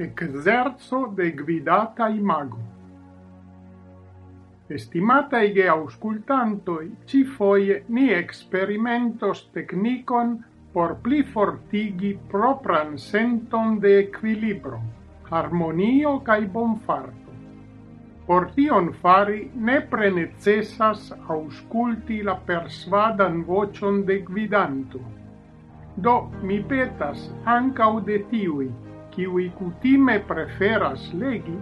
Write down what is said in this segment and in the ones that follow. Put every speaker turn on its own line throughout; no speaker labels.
exerzo de guidata imago. Estimata ige auscultantoi, ci foie ni experimentos technicon por pli fortigi propran senton de equilibro, harmonio cae bonfarto. Por tion fari ne necessas ausculti la persvadan vocion de gvidanto. Do mi petas ancau de tiui, kiui cutime preferas legi,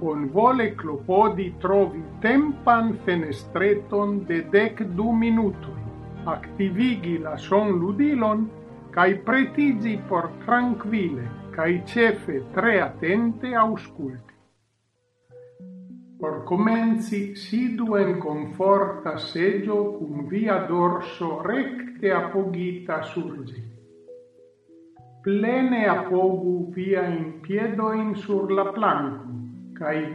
bon vole clopodi trovi tempan fenestreton de dec du minuto, activigi la son ludilon, cae pretigi por tranquille, cae cefe tre attente ausculti. Por comenzi sidu en conforta seggio cum via dorso recte apogita surgi plene apogu piedo piedoin sur la planco, cae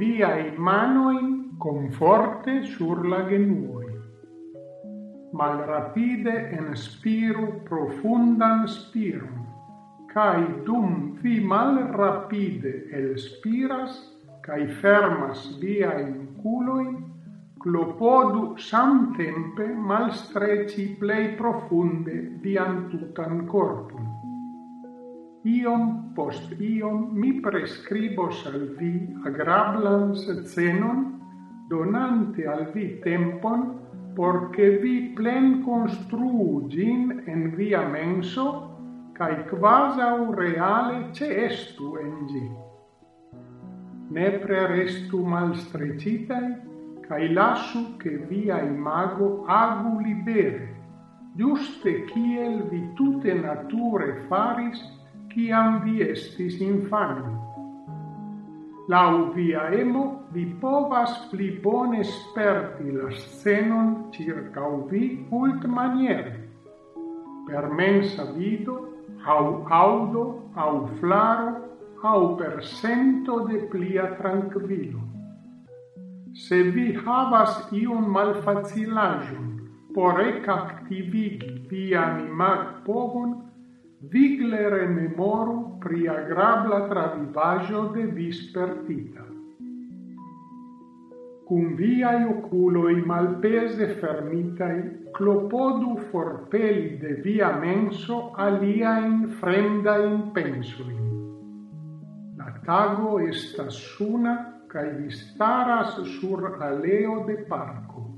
mano manoin conforte sur la genuoi. en spiro profundan spirum, cae dum vi malrapide elspiras, cae fermas via in culoin, clopodu samtempe malstreci plei profunde vian tutan corpum iom post iom mi prescribos al vi agrablan scenon, donante al vi tempon, porque vi plen construgin en via menso, cae quasau reale ce estu en gi. Nepre restu malstrecitae, cae lasu che via imago agu libere, giuste kiel vi tute nature faris ciam vi estis infano. Lau via emo, vi povas pli bone sperti la scenon circau vi ult maniere. Per mensa vido, au audo, au flaro, au per sento de plia tranquillo. Se vi havas iun malfacilagion, por recactivigi via animag povon, vigle rememoru pri agrabla travivaggio de vispertita. Cum viai oculoi malpese fermitai, clopodu forpeli de via menso alia in fremda in pensuin. La tago estas suna cae vistaras sur aleo de parco.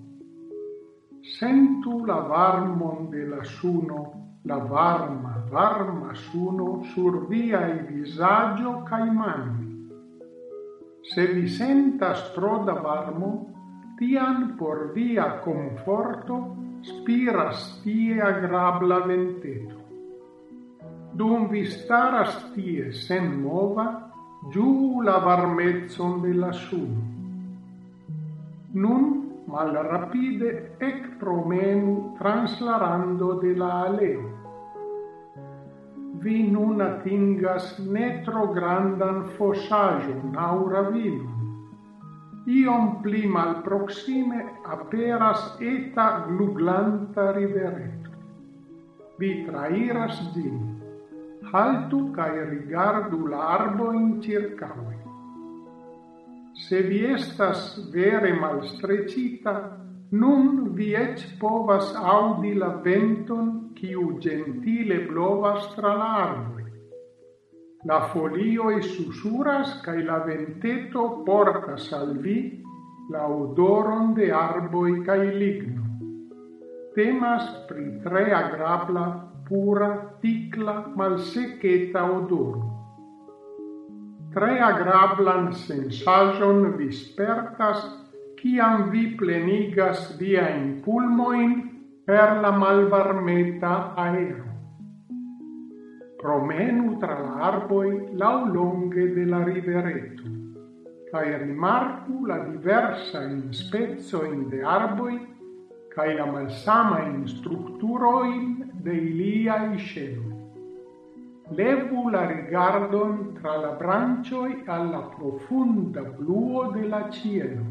Sentu la varmon de la suno la varma, varma suno sur via e visagio cae mani. Se vi sentas tro da varmo, tian por via conforto spiras tie agrabla venteto. Dum vi staras tie sen mova, giù la varmezzon de la suno. Nun mal rapide ec promenu translarando de la aleo vi nun atingas ne tro grandan fosagion au ravinon. Iom pli malproxime aperas eta gluglanta rivereto. Vi trairas din. Haltu cae rigardu l'arbo in circaue. Se vi estas vere malstrecita, Nun vi ec povas audi la venton quiu gentile blovas tra l'arboi. La folioi susuras cae la venteto portas al vi la odoron de arboi cae ligno. Temas pri tre agrabla, pura, ticla, malseceta odoro. Tre agrablan sensajon vispertas ciam vi plenigas via in pulmoin per la malvarmeta aero. Promenu tra l'arboi lau longe de la rivereto, cae rimarcu la diversa in spezzo in de arboi cae la malsama in structuroin de ilia sceloi. Levu la rigardon tra la brancioi alla profunda bluo de la cielo,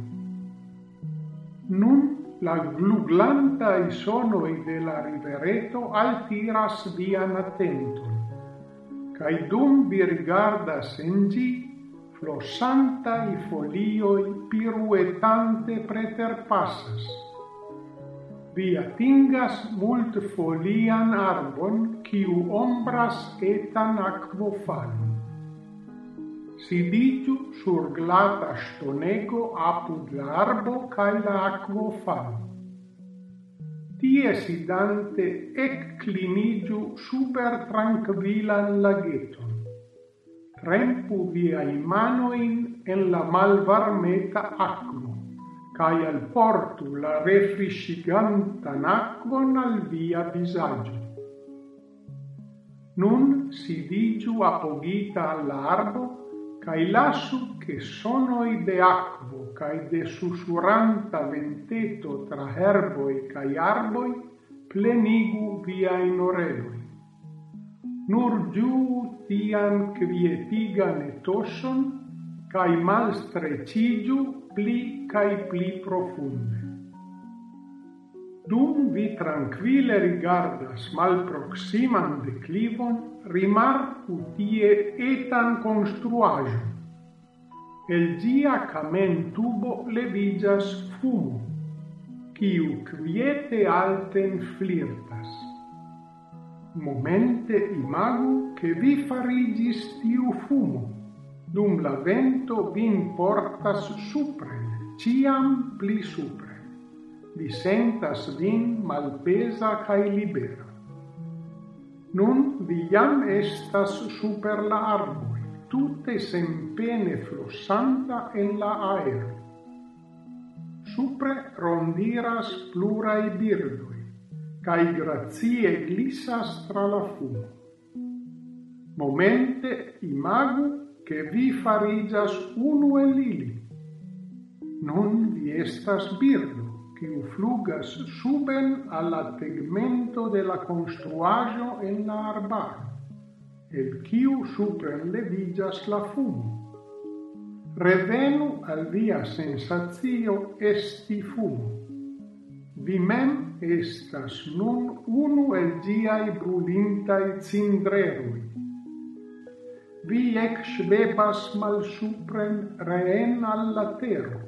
Nun la gluglanta i sonoi de la rivereto altiras vian attenton. cae dum vi rigardas en gi, flossantai folioi piruetante preterpassas. Vi atingas mult folian arbon, quiu ombras etan aquofalum sidigiu sur glata stonego apud la arbo kaj la akvofalo. Tie sidante ekklinigju super trankvilan lageton. Trempu via manojn en la malvarmeta aquo, cae al portu la refriscigantan aquon al via visagio. Nun sidigiu apogita all'arbo cae lasu che sonoi de aquo cae de susuranta venteto tra herboi cae arboi plenigu via in oreloi. Nur giu tian quietigan etoson cae mal strecigiu pli cae pli profunde. Dum vi tranquille rigardas mal proximan declivon, rimarcu tie etan construajo. El gia camen tubo levigas fumo, quiu quiete alten flirtas. Momente imagu che vi farigis tiu fumo, dum la vento vin portas supre, ciam pli supre. Vi sentas vin malpesa cae libera. Nun vi jam estas super la arboi, tutte sempene flossanta en la aero. Supre rondiras plurai birdoi, cae grazie glissas tra la fumo. Momente imagu che vi farigas unu el ili. Non vi estas birdo, kiu flugas suben alla tegmento de la construajo en la arbaro, el kiu supren levigas la fumo. Revenu al via sensazio esti fumo. Vi mem estas nun unu el giai brulintai cindrerui. Vi ec svebas mal supren reen alla tero,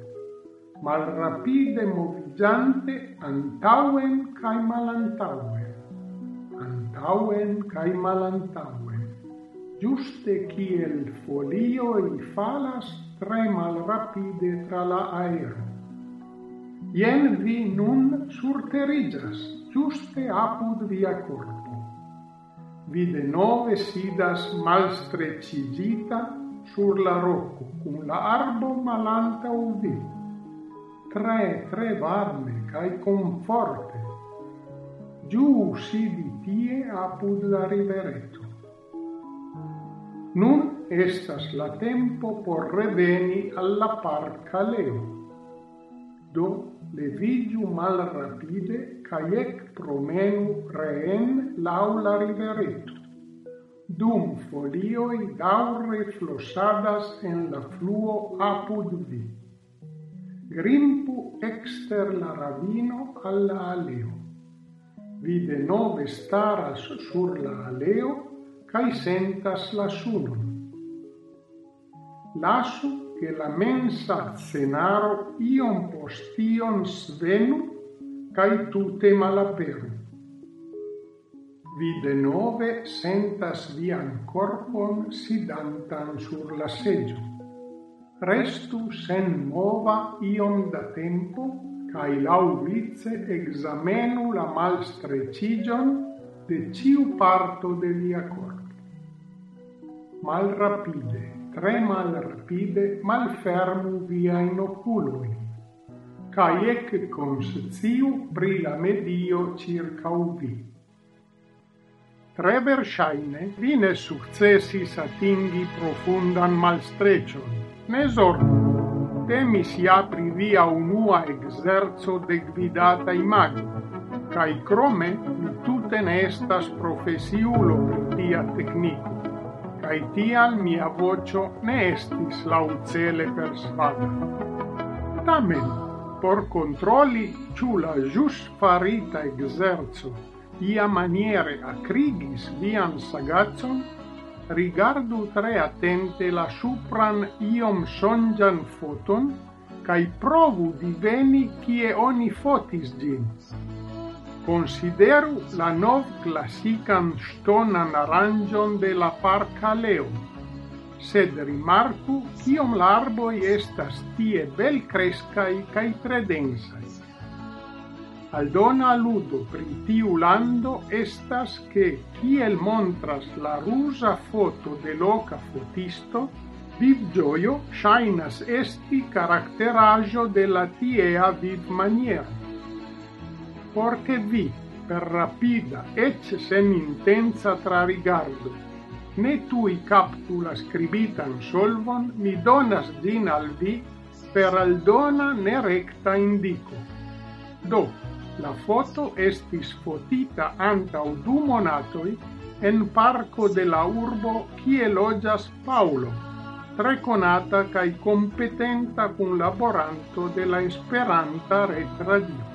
mal rapide agiante antauen cae malantauen, antauen cae malantauen, giuste ciel folioi falas tre malrapide tra la aero. Ien vi nun surterigas, giuste apud via corpo. Vi de nove sidas malstrecigita sur la rocco, cum la arbo malanta vi tre, tre varme, cae conforte, giù sidi tie apud la rivereto. Nun estas la tempo por reveni alla parca leo. Do levigiu mal rapide cae ec promenu reen lau la rivereto. Dum folioi daure flosadas en la fluo apud vi. Grimpu exter la ravino alla aleo. Vi de nove staras sur la aleo, cae sentas la sunon. Lasu che la mensa cenaro ion postion svenu, cae tute malaperu. Vi nove sentas vian corpon sidantan sur la seggio restu sen mova iom da tempo cae lauvice examenu la malstrecigion de ciu parto de via corpo. Mal rapide, tre mal rapide, mal fermu via in oculoi, cae ec consciu pri la medio circa uvi. Tre versaine vi ne successis atingi profundan malstrecion, ne zorgu, temis ja pri via unua exerzo de gvidata imago, cae crome mi tute ne estas profesiulo pri tia tecnico, cae tial mia vocio ne estis laucele persvada. Tamen, por controlli ciù la jus farita exerzo ia maniere acrigis vian sagazzon, rigardu tre attente la supran iom songian foton cae provu diveni kie oni fotis gin. Consideru la nov classican stonan aranjon de la parca leo, sed rimarcu cium l'arboi estas tie bel crescai cae tre densai. Aldona ludo pri tiu lando estas che, kiel montras la rusa foto de loca fotisto, viv gioio shainas esti caracteraggio de la tiea vivmaniera. Porque vi, per rapida, ecce sen intensa trarigardo, ne tui captu la scribitan solvon, mi donas din al vi per aldona ne recta indico. Do, la foto estis fotita antau du monatoi en parco de la urbo kie logias Paulo, tre conata cae competenta cun laboranto de la Esperanta Retradio.